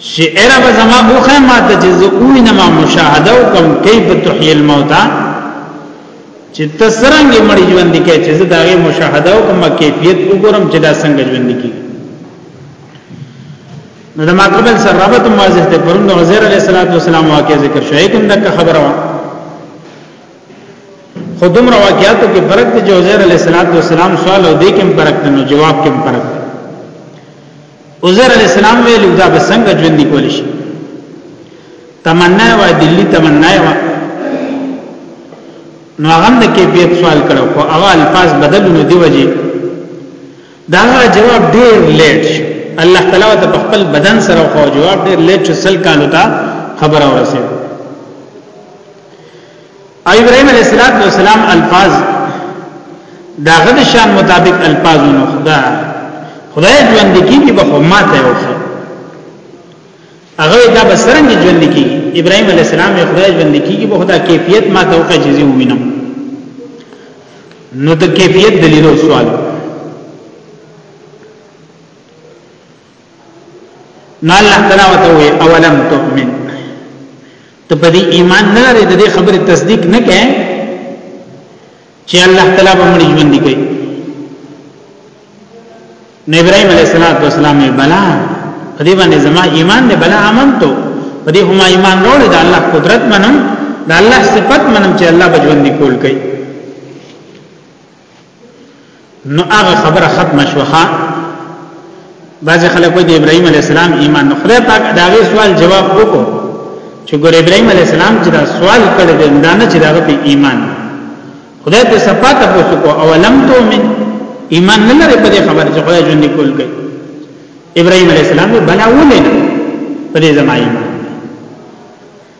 شعر به زما اوخه ما ته چې زه وینم مشاهده وکم کیف تحیی الموتى چې تسرنګ مړي ژوند کې چې زه دا غي مشاهده وکم کیفیت وګورم چې دا څنګه ژوند کې نو د ماقبل سره رابط واضح ته پرون د وزیر علیه الصلاۃ والسلام واقع ذکر شوی کوم د خبره وا خودم را واقعاتو کې فرق دی چې وزیر علیه الصلاۃ والسلام سوال او دې کې فرق دی نو جواب کې فرق دی عزر علیہ السلام ویلو دا به څنګه ژوند کول شي تمنا و دلی تمنا و نو هغه د کیفیت سوال کړو خو هغه الفاظ بدلونه دی وجه دا جواب ډیر لیټ الله تعالی ته خپل بدن سره خو جواب ډیر لیټ سل کالو ته خبره ورسېده ابراهيم عليه السلام الفاظ دا غد شان مطابق الفاظ نو خدا خدای ژوند کیږي به حمات یو هغه دا بسرنګ ژوند کیږي ابراهيم عليه السلام یې خدای ژوند کیږي به خدا کیفیت ما توقع جزي ومنم نو د کیفیت دلیلو سوال نو الله تعالی وته وي اولم تؤمن ته په دې ایمان نه لري د دې خبره تصدیق نه کړي چې الله تعالی به موږ ژوند کوي نو ابراهيم عليه السلام یې بلا په دې باندې زما ایمان نه بلا امنتو په دې هم ایمان وروړي د الله قدرت منم د الله صفت منم چې الله به ژوند کول کوي نو هغه خبره ختم شوه بعض خلک وایي د ابراهيم عليه السلام ایمان نو خدای پاک دا غي سوال جواب وکړو چې ګور ابراهيم عليه السلام چې دا سوال کړی دی دا نه چې دا په ایمان خدای په صفات پوښتنه کو او لم تؤمن ایمان نه لري په دې خبره چې خدای ژوند کول کوي ابراهيم عليه السلام بلا ولې په دې زمایي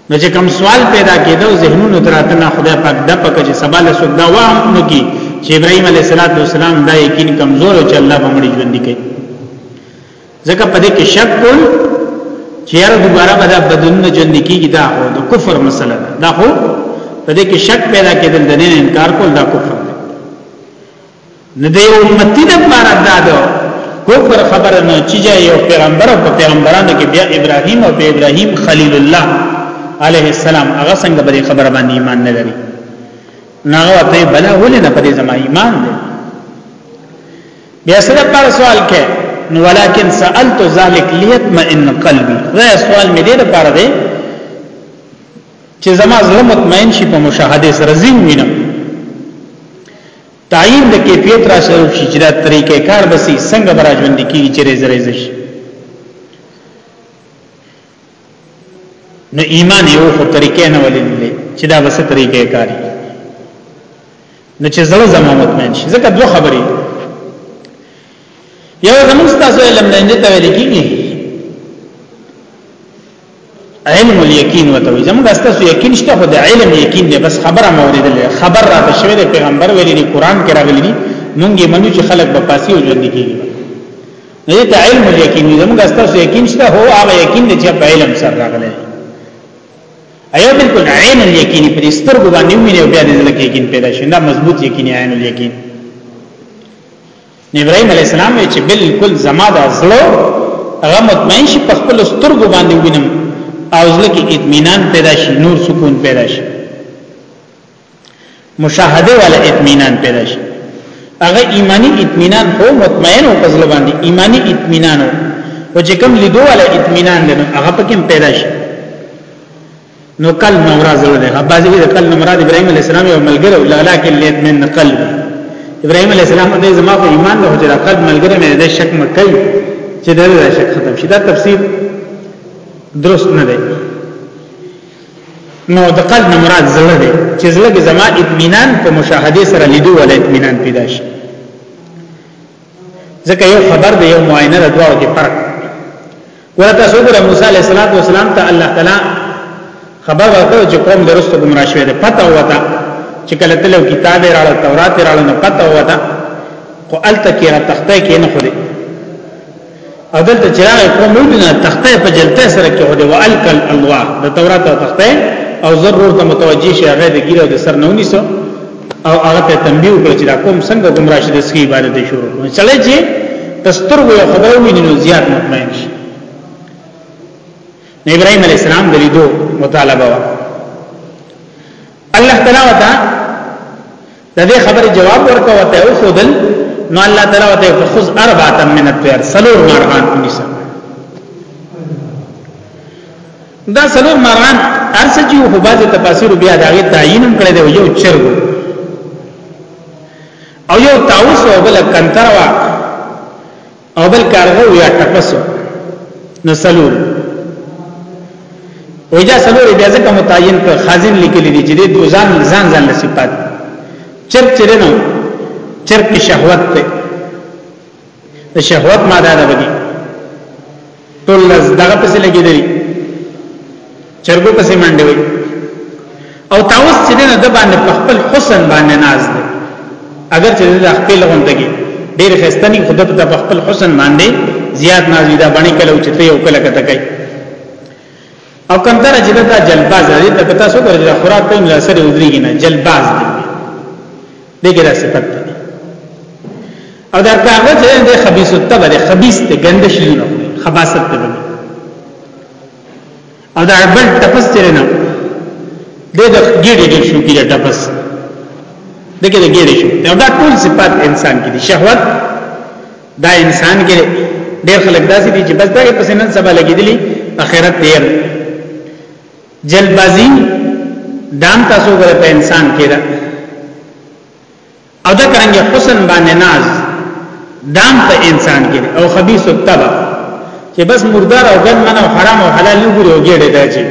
نو چې کوم سوال پیدا کېدو ذهنونو دراته نه خدای پاک د پک چې سبا له سودا وام نو کی چې ابراهيم عليه السلام دا یقین کمزور او چې الله به مړي ژوند کوي ځکه په دې کې شک کول چې یاره دوباره به دا بدن نه ژوند کیږي دا هو د کفر مسله ده دا هو په دې کې شک پیدا کېدل د دین انکار کول دا کفر نو د یو امتی د پاره دا ده کوپر خبره نه چې یو پیغمبر او پیغمبرانو کې بیا ابراهیم او ابراهیم خلیل الله علیه السلام هغه څنګه بری خبره باندې ایمان نه لري ناغه ته بلا ولې نه پدې زما ایمان دی بیا سره پر سوال کې نو ولکن سالت ذلک لیتمئن قلبی دا سوال مې دې لپاره دی چې زما زړه مطمئن شي په مشاهده سره زین وینم تعین د کیفیت را شروع شي چې دا طریقې کار بسې څنګه براجوند کیږي چې ریز ریز شي نو ایمان یو خو طریقې نه ولې دي چې دا بسې طریقې کار نو چې زړه زمو مطمئن شي ځکه دوه خبرې یو زموږ تاسو علم نه دي ته ویل کیږي علم الیقین وته وي زموږ استاسو یقین شته خو د علم یقین نه بس خبره مورید له خبر راته شوی د پیغمبر ویلي دی قران کې راغلی دی مونږ یې منو چې خلک به پاسي او ژوند کیږي نه ته علم الیقین زموږ استاسو یقین شته هو هغه یقین چې په علم سره راغلی ایو بالکل عین الیقین پر سترګو باندې ویني او بیا د ځل کې یقین پیدا شي دا مضبوط یقین عین الیقین ابراهيم عليه السلام وی چې بالکل زما د زړه هغه مطمئن شي په خپل سترګو باندې وینم او زړه کې اطمینان پیدا شي نور سکون پیدا شي مشاهده ولا اطمینان پیدا شي هغه ایمانی اطمینان هو مطمئن او پزله باندې ایمانی اطمینان او چې کوم لیدو ولا اطمینان لنو هغه پکې پیدا شي نو کل نو مراد زړه دی بعضی وی کل نو مراد ابراهيم عليه السلام یو ملګری او لالا کې لیت من قلب ابراهيم عليه السلام دې زما په ایمان له هجره قلب ملګری مې دې شک مکې چې دا شک ختم شي دا تفسیر درست نه دی نو د قلب نه مراد زړه دی چې زړه کې زما اطمینان په مشاهده سره لیدو ول اطمینان پیدا شي ځکه یو خبر دی یو معاینه د دواړو کې فرق ورته سو ګره موسی علیه السلام ته الله تعالی خبر ورکړ چې قوم درسته گمراه شوی دی پته وته چې کله تلو کتاب راړو تورات راړو نه پته وته خو الته کې را تخته کې نه خوري اذن ته چراغ کوم نه تخته په جلته سره کې هو دی والکل انوار د تورات او تخته او ضرور ته متوجي شي هغه د ګیره د سر نونی سو او هغه ته تنبیه وکړي چې دا کوم څنګه گمراه شي د سکی عبادت شروع کوي چلې چې تستر وي خبرو ویني نو زیات مطمئن شي ابراهيم عليه السلام د لیدو مطالبه وکړه الله تعالی وتا د دې خبرې جواب ورکوه ته او خودل نو الله تعالی وته فخذ اربعه من الطير سلور مارغان ونیسه دا سلور مارغان ارسه چې په بعض تفاسیر بیا دا غي تعین کړی دی یو چرګ او یو تاوس او بل کنتروا او بل کارغه یا ټپسو نو سلور او جا سلور بیا ځکه متعین کړ خازن لیکلی دی چې د دوزان ځان ځان له صفات چرپ چرې نو چرپ شهوت ته د شهوت ماده ده بګي ټول دغه پسې لګیدلی چرګو پسې منډه وي او تاوس چې نه د باندې په خپل حسن باندې ناز دی اگر چې د خپل غوندګي ډېر خستنی خود په خپل حسن باندې زیات ناز دی دا باندې کله چې ته یو کله کته کوي او کم تر چې دا جلباز دی ته کتا سو ګرځي خوراک کوي نه سره ودرېږي نه جلباز دی دغه را صفت ده او دا کاغه چې د خبيث التب ده خبيث ته ګند شي نه خباثت ته نه او دا بل تپس تر نه د د ګډې د شو کې تپس دغه د ګډې شو دا ټول صفات انسان کې دي شهوت دا انسان کې ډېر خلک داسې دي چې بس دغه پسې نن سبا لګېدلی اخرت ډېر جلبازي دام تاسو غره په انسان کې ده او دا کرانګي حسن باندې ناز دام په انسان کې او خبيث التبع چې بس مردار او ګن منو حرام او حلال نه ګوري او ګېډه ده چې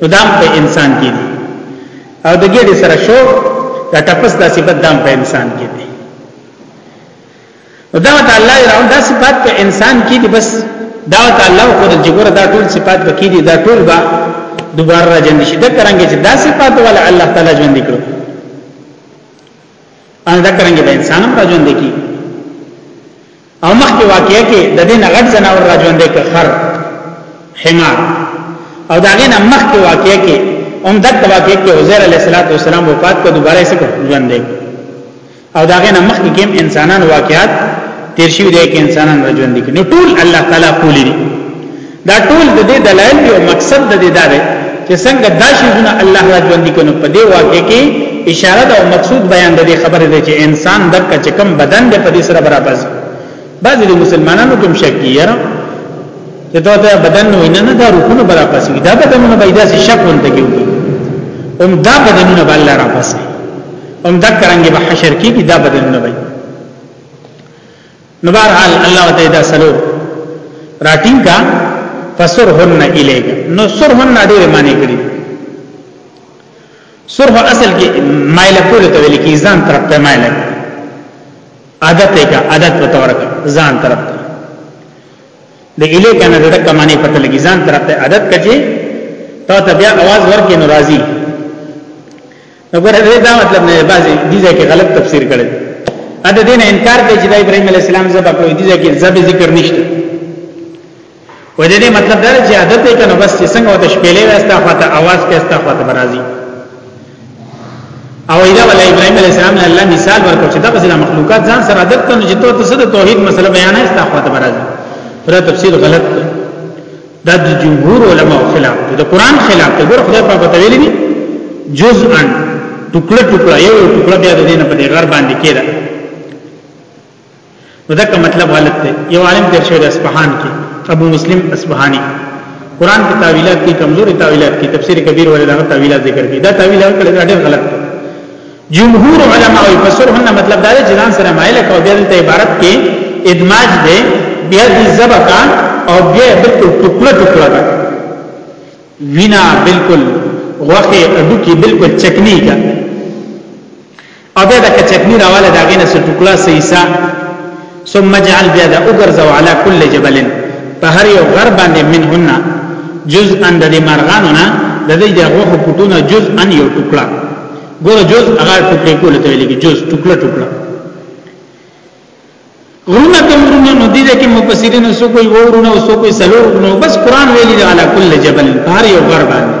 نو دام په انسان کې دي او د ګېډې سره شو دا ټپس دا صفت دام په انسان کې دي نو دا ته الله راو دا صفات په انسان کې دي بس دا ته الله خو د جګور دا ټول صفات بکې دي دا ټول با دوباره را جن شي دا کرانګي چې دا صفات ول الله تعالی ژوند کړو ان دا کرانګي د انسان هم را ژوند کی او مخکې واقعیا کې د دې نغټ جناور را ژوند کې خر حمار او دا غي نه مخکې واقعیا کې هم دغه واقعیا کې عزیر علیه السلام وفات کو دوباره سره ژوند دی او دا غنه مخکې کوم انسانان واقعات تیر شوی دی کې انسانان رجون دي نو ټول الله تعالی قولی دي دا ټول د دې دلایل دی او مقصد د دې دا دی چې څنګه دا شیونه الله رجون دي کنه په دې واقع کې اشاره او مقصود بیان د دې خبره دی چې انسان دک چې کم بدن د په دې سره برابر بعض د مسلمانانو کوم شک یې چې دا ته بدن نو نه دا روحونه برا پاسي دا بدنونه پیدا شي شک ونده کیږي هم دا بدنونه بل را پاسي هم دا کرانګي به حشر کیږي دا بدل نه وي نو بهرحال الله تعالی دا سلو راټینګ کا فسرهن الیک نو سرهن ډېر معنی کړی سرح اصل کې مایل کول ته ویل کی ځان طرف ته مایل عادت یې کا عادت په تور کا ځان طرف ته د اله کنه د کمانه پته لګی ځان طرف ته عادت کچې ته بیا आवाज ورکې ناراضي وګوره دا مطلب نه بعضی دي ځکه غلط تفسیر کړي ا د دین انکار کوي چې د ابراهیم علی السلام زبا کوي دي ځکه زبې ذکر نشته و دې دې مطلب دا چې عادت یې کنه بس چې څنګه وته شپېلې واستا خواته आवाज کې استا خواته برازي او ایدا ول ابراهیم علی السلام نه الله مثال ورکړ چې دا بس مخلوقات ځان سره عادت کړي چې ته د توحید مسله بیان استا خواته برازي دا تفسیر غلط دی دا د جمهور علما خلاف دی د قران خلاف دی ګور خدای پاک ته ویلي جزءا ټوکړه ټوکړه یو ټوکړه بیا د دینه په دې غر باندې کېده نو دا کوم مطلب غلط دی یو عالم تر شوی د اصفهان کې ابو مسلم اصفهاني قران کې تعویلات کې کمزوري تعویلات کې تفسیر کبیر ولې دا تعویلات ذکر کړي دا تعویلات کله ډېر غلط دی جمهور علما وي فسرهن مطلب دا دی چې ځان سره مایل کو بیا د عبارت کې ادماج دی بیا د زبکا او بیا بالکل ټوکړه ټوکړه کا وینا بالکل غوخه اډو کې بالکل چکنی کا او بیا د چکنی راواله داګه نه څه ټوکړه سیسا ثم جعل بیا دا وګرځو علی کل جبل په هر یو غر باندې منهن جزءا د دې مرغانو نه د دې د غوخ پټونه جزءا یو ټوکړه ګوره جزء هغه ټوکړه کول ته ویل کی جزء ټوکړه ټوکړه غرونه ته غرونه نو دي چې مفسرین سو کوئی ورونه او سو کوئی سلور نو بس قران ویلي علی کل جبل په هر یو غر باندې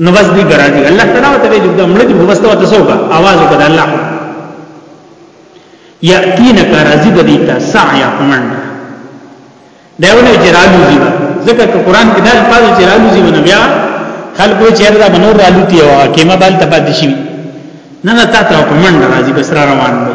نو بس دی ګرانی الله تعالی ته ویل د مړ دی بس ته تاسو کا आवाज وکړه الله یاتینا کا راضی بدی تا سعیا کمن داونه جرالو دی ځکه قرآن کې دا الفاظ جرالو دی نو بیا خلکو چیرې دا بنور رالو تی او کیما بال تپات شي نه نه تا ته کمن راضی بس را روان دی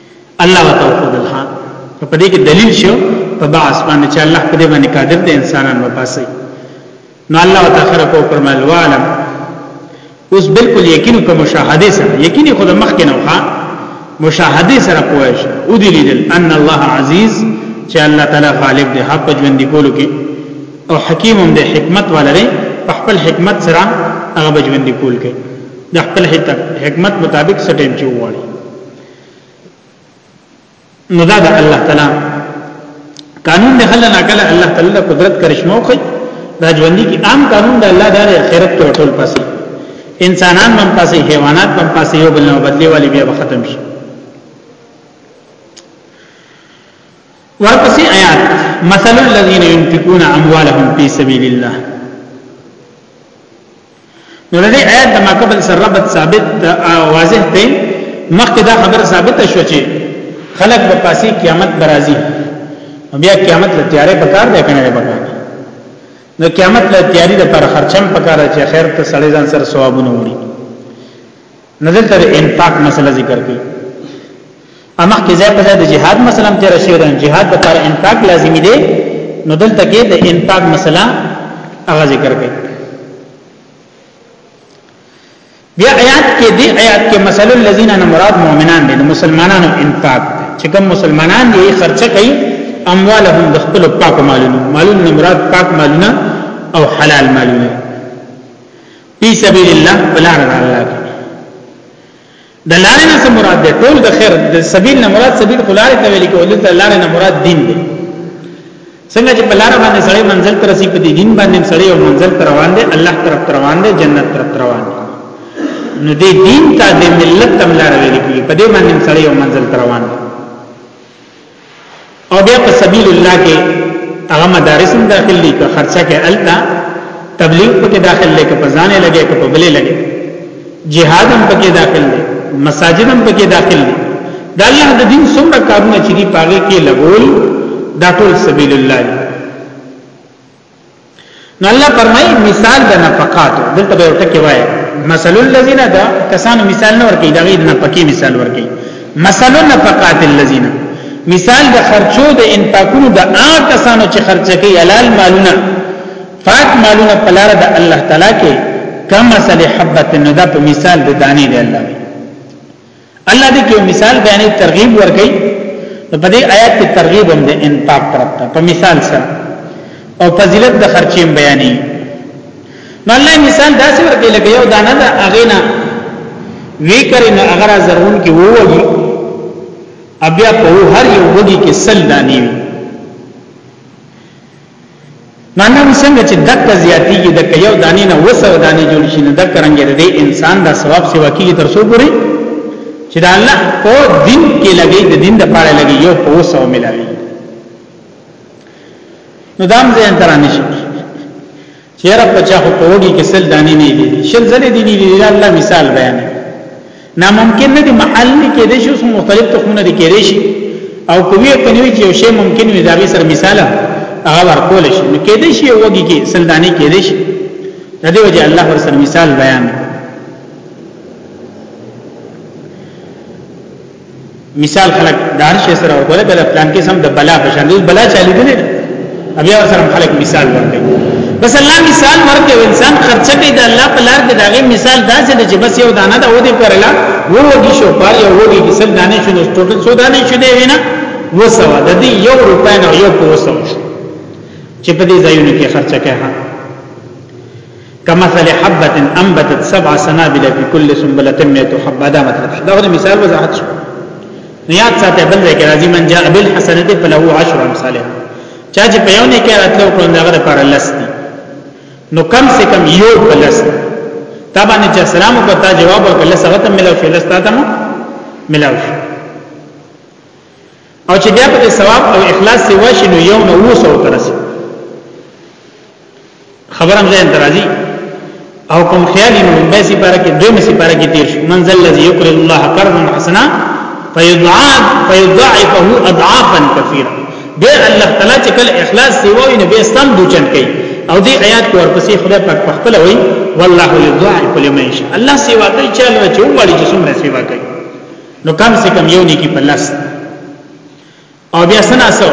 الله وتعالى دلها په دې کې دلیل شو په بعث باندې چې الله په دې باندې قادر دی انسانان وباسي نو الله تعالی کو فرمایل وعلم اوس بالکل یقین کوم مشاهده سره یقین خود مخ کې نه وخا مشاهده سره پوهش او دې لیدل ان الله عزیز چې الله تعالی غالب دی حق ژوند دی کولو کې او حکیم هم د حکمت ولري په خپل حکمت سره هغه ژوند دی کول کې د خپل حکمت مطابق سټیم چوغړي نو دا د الله تعالی قانون نه خلل نه کله الله تعالی د قدرت کرشمه خو دا ژوندۍ کی عام قانون د الله دار خیرت کې ټول پاسي انسانان هم پاسي حیوانات هم پاسي یو بل نه بدلی والی بیا ختم شي ورپسې آیات مثل الذين ينفقون اموالهم في سبيل الله نو لدې آیات د ماقبل سره ربط ثابت واضح دی مخکې دا خبر ثابت شو چې خلق به پاسي قیامت برازي بیا قیامت له تیارې پکار دی کنه پکار نو قیامت له تیاری د پر خرچم پکاره چې خیر ته سړی ځان سره ثوابونه وړي نو دلته د انفاق مسله ذکر کړي اما کې ځای په ځای د جهاد مسله هم تیر شوی دی جهاد د پر انفاق لازمي دی نو دلته کې د انفاق مسله هغه ذکر کړي بیا آیات کې دی آیات کې مثل الذين مراد مؤمنان دي مسلمانانو انفاق چې کوم مسلمانان دي خرچه کوي اموالهم د خپل پاک مالونو مالونه مراد پاک مالونه او حلال مالونه فی سبیل الله بلار الله د لارې نه مراد ده ټول د خیر د سبیل نه مراد سبیل خلاره ته ویل کېږي د لارې نه مراد دین دی څنګه چې بلار باندې سړی منزل تر رسیدي په دین باندې سړی او منزل تر روان دی الله طرف روان دی جنت طرف روان دی نو دې دین ته د ملت تم لار ویل کېږي په دې باندې سړی او منزل تر روان دی او بیا په سبیل الله کې هغه مدارس هم داخل دي که خرچه کې التا تبلیغ پکې داخل دی که په ځان لګي که په بلې لګي جهاد هم پکې داخل دی مساجد هم پکې داخل دی د الله د دین څومره کارونه چې دی پاګه کې لګول دا ټول سبیل الله دی نو الله فرمای مثال د نفقات دلته به ټکی وای مثل الذين دا کسانو مثال نه ورکی دا غیر نه پکی مثال ورکی مثل نفقات الذين مثال د خرچو د انفاقونو د آ کسانو چې خرچ کوي حلال مالونه پاک مالونه په لار د الله تعالی کې کما سل حبت ندا په مثال د دانې دی الله الله دې کې مثال بیانې ترغیب ورکړي په دې آیات کې ترغیب هم د انفاق طرف ته په مثال سره او فضیلت د خرچې بیانې نو الله مثال داسې ورکړي لکه یو دانه د اغینا وی کرے نو اگر زرون کې ووږي بیا په هر یو وږي کې سل دانی وي معنی هم څنګه چې دک زیاتیږي دک یو دانې نه وسو دانې جوړ شي نه دک رنګ دې انسان دا ثواب سیوا کیږي تر څو پوری چې دا الله په دین کې لګي د دین د پاره لګي یو په وسو ملاوي نو دام ځین ترانه شي چیرې په چا خو کوږي کې سل دانی نه دي شل زلې دي دي الله مثال بیان ناممکن نه دي محل نه کې دي شو مختلف تخمونه دي کې شي او کوي کني چې یو شی ممکن وي دا به سر مثال هغه ورکول شي نو کې دي شي وږي کې سل دانی کې دي شي د دې وجه الله ور سر مثال بیان مثال خلک د هر شي سره ورکول بل پلان کې سم د بلا په شان دی بلا چالي دي بیا سره خلک مثال ورکوي بس الله مثال ورکوي انسان خرچه کوي د الله په لار کې داغه مثال داسې دی چې بس یو دانه دا ودی پرلا وو وږي شو پار یو وږي کې سل دانه شو نو ټوټل څو دانه شو دی وینا وسو د دې یو روپای نه یو کو وسو چې په دې ځایونو کې خرچه کوي کمثل حبه انبتت سبع سنابل في كل سنبله 100 حبه دا مطلب دا غو مثال وضاحت شو نیات ساته بل ځای کې راځي من جاء بالحسنه فله عشر امثاله چا چې په یو نه کې راتلو کو دا غره پر لس دي نو کم سے کم یو پلس تا باندې چې سلام وکړه جواب ورکړه لس هغه ته ملاو شي لس تا ته ملاو شي او چې بیا په ثواب او اخلاص سی واشي نو یو نو وسو ترسي خبرم زه انترازي او کوم خیال نو به سي پاره کې دوی مسی پاره کې تیر شو منزل الذي يقرض الله قرضا حسنا فيضاعف فيضاعفه اضعافا كثيره به الله تعالی چې کله اخلاص سی وای نو به سم دوچن کوي او دې آیات کې ورپسې خدای پاک په خپل وای والله يضاعف لمن يشاء الله سیوا کوي چې الله چې وړي چې څومره سیوا کوي نو کم سے کم یو نیکی په لس او بیا سنا سو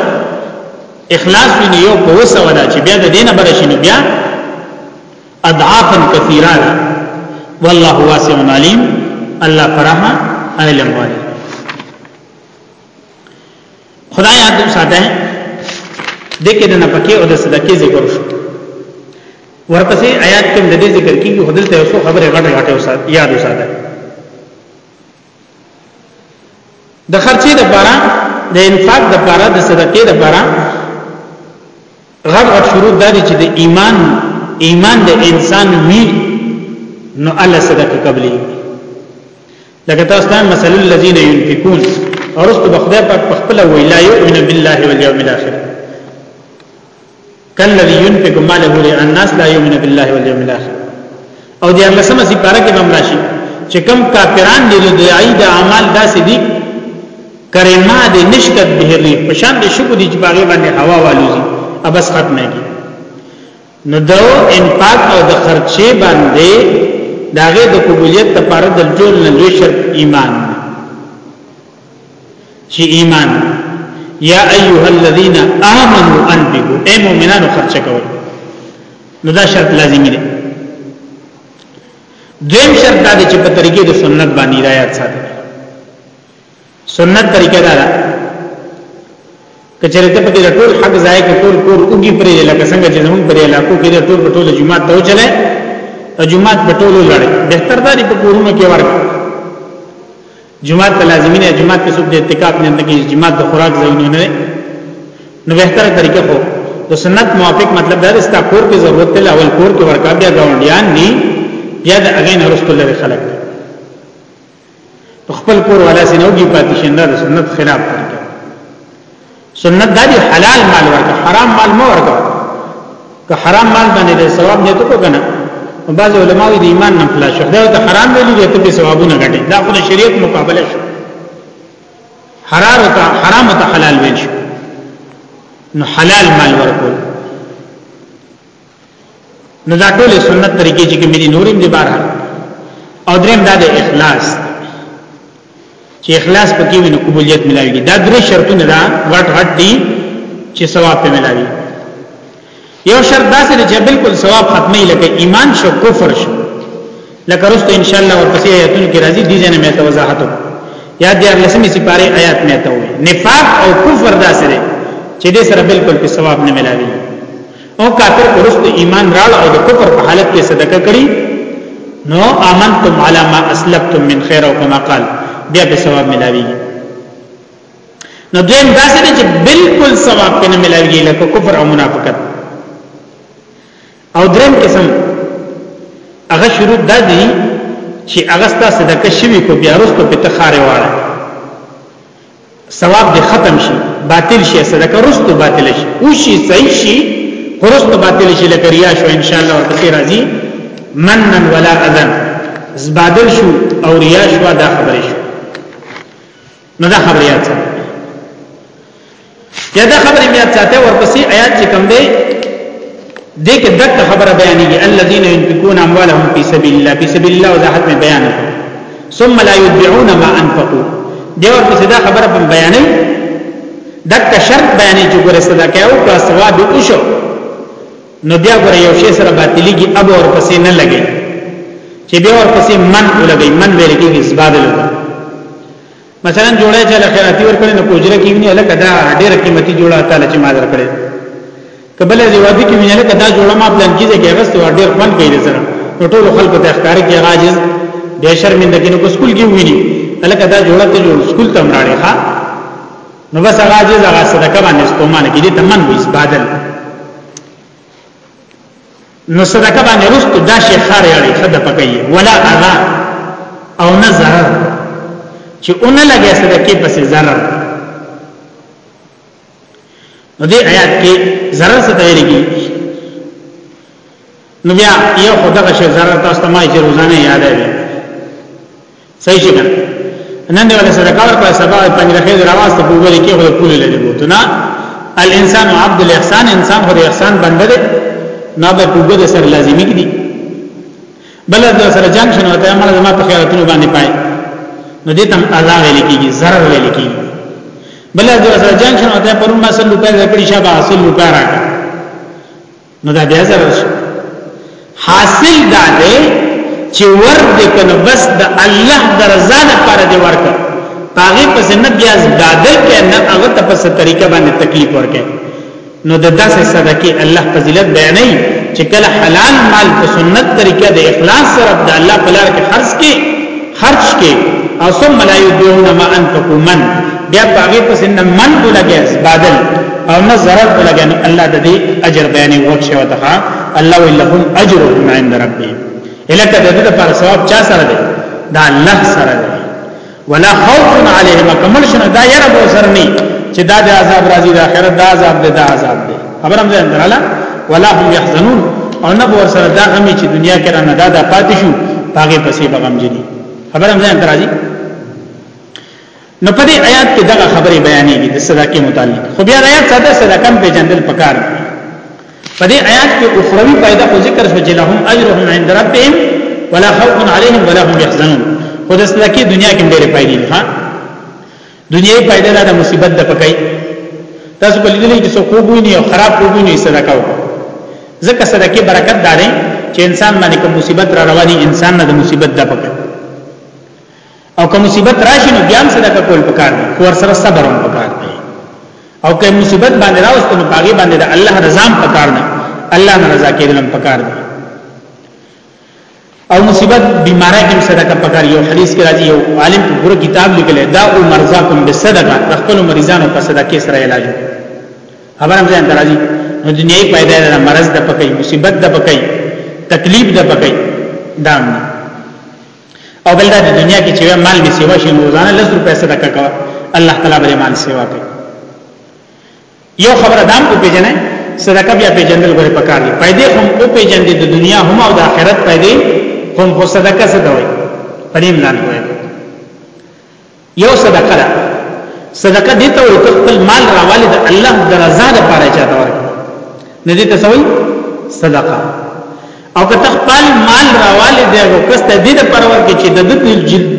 اخلاص ویني یو په وسه ودا چې بیا د دینه برشینو بیا اضعافا کثیرا والله واسع علیم الله فرحه علم والی خدای یاد ساته ہے دکې د نپکې او د صدقې ذکر شو ورپسې آیات کې د دې ذکر کیږي حضرت یوسف خبره غټه غټه یاد وساته د خرچې د پاره د انفاق د پاره د صدقې د پاره غټ غټ شروط دا دي چې د ایمان ایمان د انسان وی نو الله صدقه قبلي لکه تاسو ته مثال الذين ينفقون اورست بخدای پاک په خپل ویلا یؤمن بالله واليوم الاخر کلذي ينفق ماله رئاء الناس لا يؤمن بالله واليوم الاخر او د الله سم سي پارا کې بم راشي چې کم کافران دي د دعای د اعمال داسې دي کرما دي نشکت به ری په شان دي شکو دي چې باغې باندې هوا والوزي ابس ختم نه کی نو دو انفاق او د خرچه باندې داغه د قبولیت لپاره د جول نه لوی شرط ایمان چې ایمان یا ایها الذین آمنو انفقوا اے مؤمنانو خرچ کوئ نو دا شرط لازمی دی دویم شرط دا دی چې په طریقې د سنت باندې رایات ساتي سنت طریقه دا ده کچره ته په دې ټول حق ځای کې ټول کور اوږي پرې لکه څنګه چې زموږ پرې علاقو کې ټول په ټول جمعه ته وچلې او جمعه په ټول لړې بهتر دا دی په کورونو کې ورک جماعت ته لازمي نه جماعت کې څوک د اعتکاف نه نه کیږي جماعت د خوراک ځای نه نه نو به تر طریقه خو د سنت موافق مطلب دا رستا کور کې ضرورت ته اول کور کې ورکا بیا گاونډیان ني بیا د اغین رسول الله خلک خپل کور ولا سينوږي پاتې شنده د سنت خلاف طریقه سنت دا دی حلال مال ورکا حرام مال مو ورکا که حرام مال باندې د ثواب نه ته کنه بعض علماء د ایمان نه خلاص شو دا ته حرام ویلي دی ته ثوابونه غټي دا خو شریعت مقابله شو حرام ته حرام ته حلال ویل شو نو حلال مال ورکول نو دا ټول سنت طریقې چې کومې دي نورم دي بارها او دریم دا د اخلاص چې اخلاص پکې وي نو قبولیت ملایږي دا درې شرطونه دا غټ غټ دي چې ثواب په ملایي یو شرط دا سره چې بالکل ثواب ختمي لکه ایمان شو کفر شو لکه رسته ان شاء الله ورپسې آیاتونه کې راځي دي جنې مې ته وضاحت یا د لسمې سپاره آیات مې ته وي نفاق او کفر دا سره چې دې سره بالکل په ثواب نه ملایي او کافر ورست ایمان راړ او د کفر په حالت کې صدقه کړي نو امنتم علی ما اسلفتم من خیر او کما قال بیا به ثواب ملاوي نو دویم داسې چې بالکل ثواب په نه ملاوي لکه کفر او منافقت او دریم قسم هغه شروط دا دي چې هغه ستاسو د کشوي کو بیا وروسته په تخاره واړه ثواب دې ختم شي باطل شي صدقه رستو باطل شي او شي صحیح شي رستو باطل شي لکه ریا شو ان شاء الله ورته راځي منن ولا اذن زبادل شو او ریا شو دا خبره شو نو دا خبره یاد یا دا خبره مې ساته ورپسې آیات چې کوم دی دې کې دغه خبره بیانېږي الذين ينفقون اموالهم في سبيل الله في سبيل الله وضاحت مې بیان ثم لا يتبعون ما انفقوا دې ورپسې دا خبره په بیانې دغه شرط بیانې چې ګوره صدا کې او کا ثواب وشو نو بیا ګوره یو شی سره باطلېږي اب ورپسې نه لګي چې بیا ورپسې من ولګي من ویل کېږي اسباد لګي مثلا جوړه چې له خیراتي ورکړي نه کوجره کې ویني لکه دا ډېره قیمتي جوړه تعالی چې ما درکړي کبل دی وادي کې ویني لکه دا جوړه ما پلان کیږي کې غست ور ډېر خوند کوي سره نو ټول خلکو ته ښکار کې راځي به شرمنده کې نو کو سکول کې ویني لکه دا جوړه ته جوړ سکول ته مراړي ښا نو بس هغه عاجز هغه صدقه باندې ستومانه کې دي تمن وي بدل نو صدقه باندې رستو دا شي خار یړي خده پکې ولا اذا او نه zarar چې اون لګي صدقه پسې zarar نو دې آیات کې zarar څه ته لګي نو بیا یو خدغه شي zarar تاسو ته ما چې روزانه یاد دی صحیح شګه نن دی ولا صدقه ور پر سبا پنځه خې راواز ته وګوري کې خو پولی لري بوته نه الانسان عبد الاحسان انسان خو د احسان بنده دی نه به پوګه د سر لازمي کړي بل د سره جنگ شنو ته مړ زما په خیراتونو باندې پای نو دې تم اذا ویل کیږي zarar ویل کیږي بل د سره جنگ شنو ته پرون ما سل روپیا ورکړي شابه اصل روپیا راکړه نو دا بیا ضرر شو حاصل دا دی چې ور دې کنه بس د الله درزا نه پر دې ورکه پاغه پس نه بیا زدادل کې نه هغه ته پس طریقه باندې تکلیف ورکه نو د داسې صدقه الله فضیلت بیانې چې کله حلال مال په سنت طریقه د اخلاص سره د الله په لار کې خرج کې خرج کې او ثم لا يبيعون ما انفقوا من بیا پاګه پس نه من ولګي بدل او نه zarar ولګي نو الله د دې اجر بیان وخت شو ته الله ولهم اجرهم عند ربهم الکه د دې لپاره ثواب چا سره دی دا الله سره دی ولا خوف عليهم کمل شنو دا یره بو سر نه چې دا د عذاب راځي د اخرت دا عذاب دی دا عذاب دی خبر هم ځان دراله ولا هم يحزنون او نه ور سره دا غمي چې دنیا کې را نه دا د پاتې شو هغه پسې بغم جدي خبر هم ځان درازي نو په دې آیات کې دغه خبره بیانېږي د صدقې متعلق خو بیا آیات ساده صدقه په جندل پکار دی په دې آیات کې اخروی پیدا خو ذکر شو چې لهم اجرهم عند ربهم ولا خوف عليهم ولا هم يحزنون خو د صدقې دنیا کې ډېرې پیدا دي ها دنیوي فائدې دا د مصیبت د پکای تاسو په لیدلې کې څوک وګونی او خراب وګونی صدقه وکړه ځکه صدقه برکت داري چې انسان باندې کوم مصیبت را رواني انسان نه د مصیبت د پکای او کوم مصیبت راشي نو بیا صدقه کول پکار دي خو سره صبر هم پکار دي او کوم مصیبت باندې راوست نو باغی باندې د الله رضا هم پکار دي الله نه رضا کېدل هم پکار دي او مصیبت بیماری کې صدقه پکار یو حدیث کې راځي یو عالم په ګور کتاب لیکل دا او مرزاکم بالصدقه خپل مریضانو په صدقه سره علاج خبرم ځان درازي نو دنیا پیدا ده مرز د پکې مصیبت د پکې تکلیف د پکې دام او بل دا د دنیا کې چې مال می سیوا شي روزانه 100 روپیا صدقه کوه الله تعالی به مال سیوا کوي یو خبره دام او پیجنې صدقه بیا پیجندل غوړي پکار دي پیدا هم او پیجندې د دنیا هم او د آخرت پیدا هم خو صدقه څه دوي پریم لاند وي یو صدقه ده صدقه دې ته ورته خپل مال راوالي د الله د رضا لپاره چاته ورکړي نه دې ته سوي صدقه او که تخپل مال راواله دی او کس ته دې د پرور کې چې د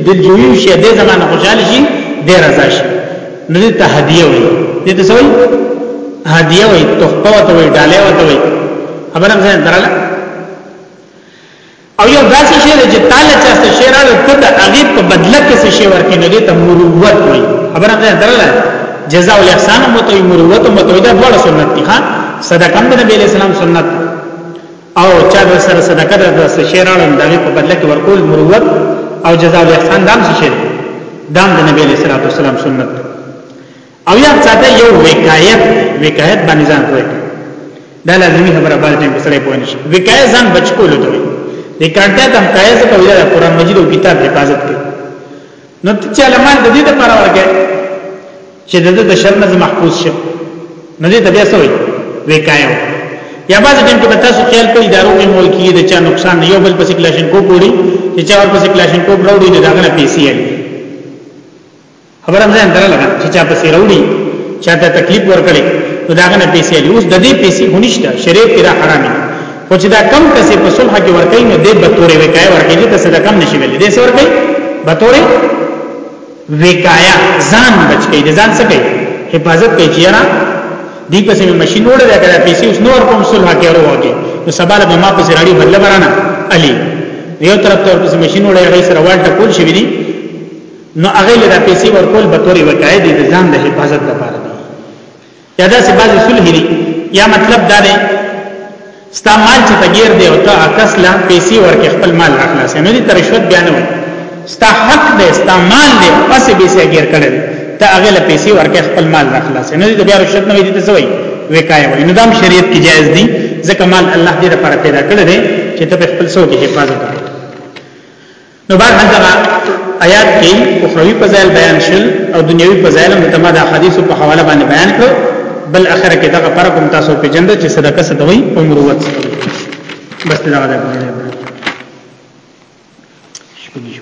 د جوړی شي د زمانه خوشاله شي د رضا شي نو دې ته هدیه وي دې ته سوي هدیه وي تحفه وته وي ډاله وته وي خبره مې دراله او یو داسې شی چې تعالی چا څه شی راو ته د هغه په بدله کې څه شی ورکې نه دې ته مروت وي خبره مې دراله جزاء الاحسان متوي مروت متوي دا ډول سنت دي ها صدقه نبی علیہ السلام سنت او چا د سره صدقه د څه شی راړل دغه په بدله کې ورکول مروت او جزاء الاحسان دام څه شی دام د نبی علیہ الصلوۃ والسلام سنت او یا ساته یو وکایت وکایت باندې ځان کوی دا لازمی خبره باندې ټیم سره پوه نشي وکایت ځان بچ کول دوی د کارته تم کایزه کوي د قران مجید او کتاب حفاظت کوي نو چې علماء د دې لپاره ورګه چې د د شر نه محفوظ شي نه دې بیا سوې وکایو یا باز ټیم کې تاسو خیال کړی دارو کې مول کې د چا نقصان یو بل پسې کلاشن کو پوری چې چا ور پسې کلاشن کو راوړي نه داغه پیسې یې خبره مې اندر لګا چې چا پسې راوړي چا ته تکلیف ورکړي نو داغه پیسې یې اوس د دې پیسې هنيشته شریعت کې را حرامه خو چې دا کم کسې په صلح کې ورکړي نو دې بتورې وکای ورکړي چې تاسو دا کم نشي ویلې دې سور کوي بتورې وکایا ځان بچ کړي دې ځان څه کوي حفاظت کوي چې را دې پسې ماشين وړه دا کړه پیسې اوس نور کوم صلح کې وروږي نو سباله به ما پسې راړي بدل برانه علي یو طرف ته پسې ماشين وړه غي سره والټ کول شي ویني نو هغه له پیسې ورکول بتورې وکای دې ځان د حفاظت لپاره یا دا سه بعضی صلح دی یا مطلب دا دی ستا مال چې تغیر دی او ته اکس لا پیسې ورکې خپل مال اخلاص نه دي ترشوت بیان وي ستا حق دی ستا مال دی پس به سې غیر کړل ته هغه له پیسې ورکې خپل مال اخلاص نه دي بیا رشوت نه وي دي څه وي وکای وي نظام شریعت کې جائز دي ځکه مال الله دې لپاره پیدا کړل دی چې ته خپل سو کې حفاظت وکړې نو بار هغه آیات کې اخروی فضایل بیان شول او دنیوي فضایل هم تمام د حدیثو په حواله باندې بیان کړو بل اخر کې دغه فرق هم تاسو په جنده چې صدقه ستوي او مروت ستوي بس دا غواړم شکریا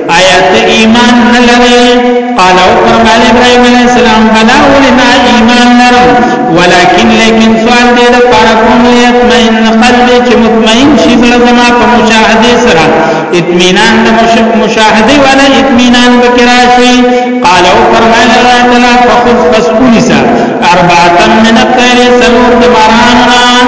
آیا ته ایمان نه لرې قال او فرمایل ابراهيم عليه السلام بلا ولنا ایمان لرم ولكن لیکن سوال دې د پاره کوم یتمین قلبي چې مطمئن شي زړه زما په مشاهده سره اطمینان د مشاهده ولا اطمینان بکراشي قال او فرمایل الله تعالی فخذ پس پولیسا اربعه من الطير سلور د باران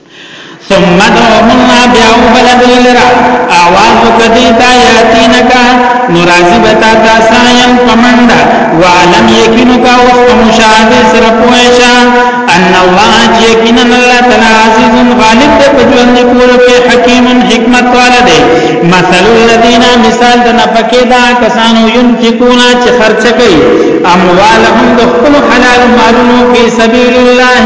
ثم دعوهم بیا وبل دوی لرا آواز وکدی تا یاتینکا نرازی بتا تا سایم پمندا وعلم یقینکا وفق مشاهده سر پویشا ان الله یقینا الله تعالی عزیز غالب دې په ژوند کولو کې حکیم حکمت والا دی مثل الذین مثال د نفقه دا کسانو ينفقون چې خرچ کوي اموالهم د خپل حلال مالونو په سبیل الله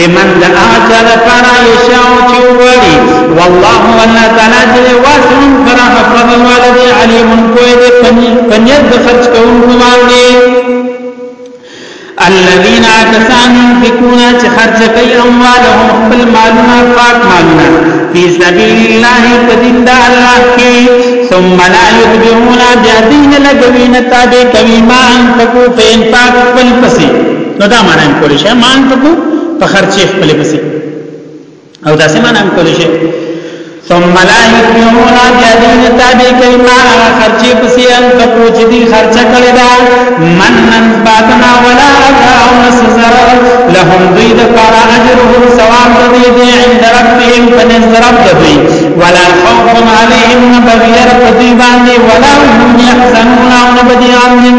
لمن د اچا د پارا یشاو چې وغواړي والله والله تعالی چې واسع فراخ فضل والد علیم کوی دې پنیت د خرج کوونکو باندې الذين كسان ينفقون چې خرج کوي اموالهم خپل مالونه پاک مالونه فی سبیل الله په دین د الله کې ثم لا يتبعون بیا دین لګوي نه تابع کوي ما انفقوا فإنفاق خپل پسې نو دا معنی هم کولی شي مان تکو په خرچې خپل پسې او دا سم معنی هم کولی شي ثم لا يكرهون بيدين تابع کوي ما خرچې پسې ان تکو چې دي خرچه کړی دا من من باتنا ولا اجر او نسزر لهم دوی د پارا اجرهم ثواب دوی دي عند ربهم پنځ رب دوی ولا خوف عليهم نبغير دوی باندې ولا هم يحزنون او نبدي عاملين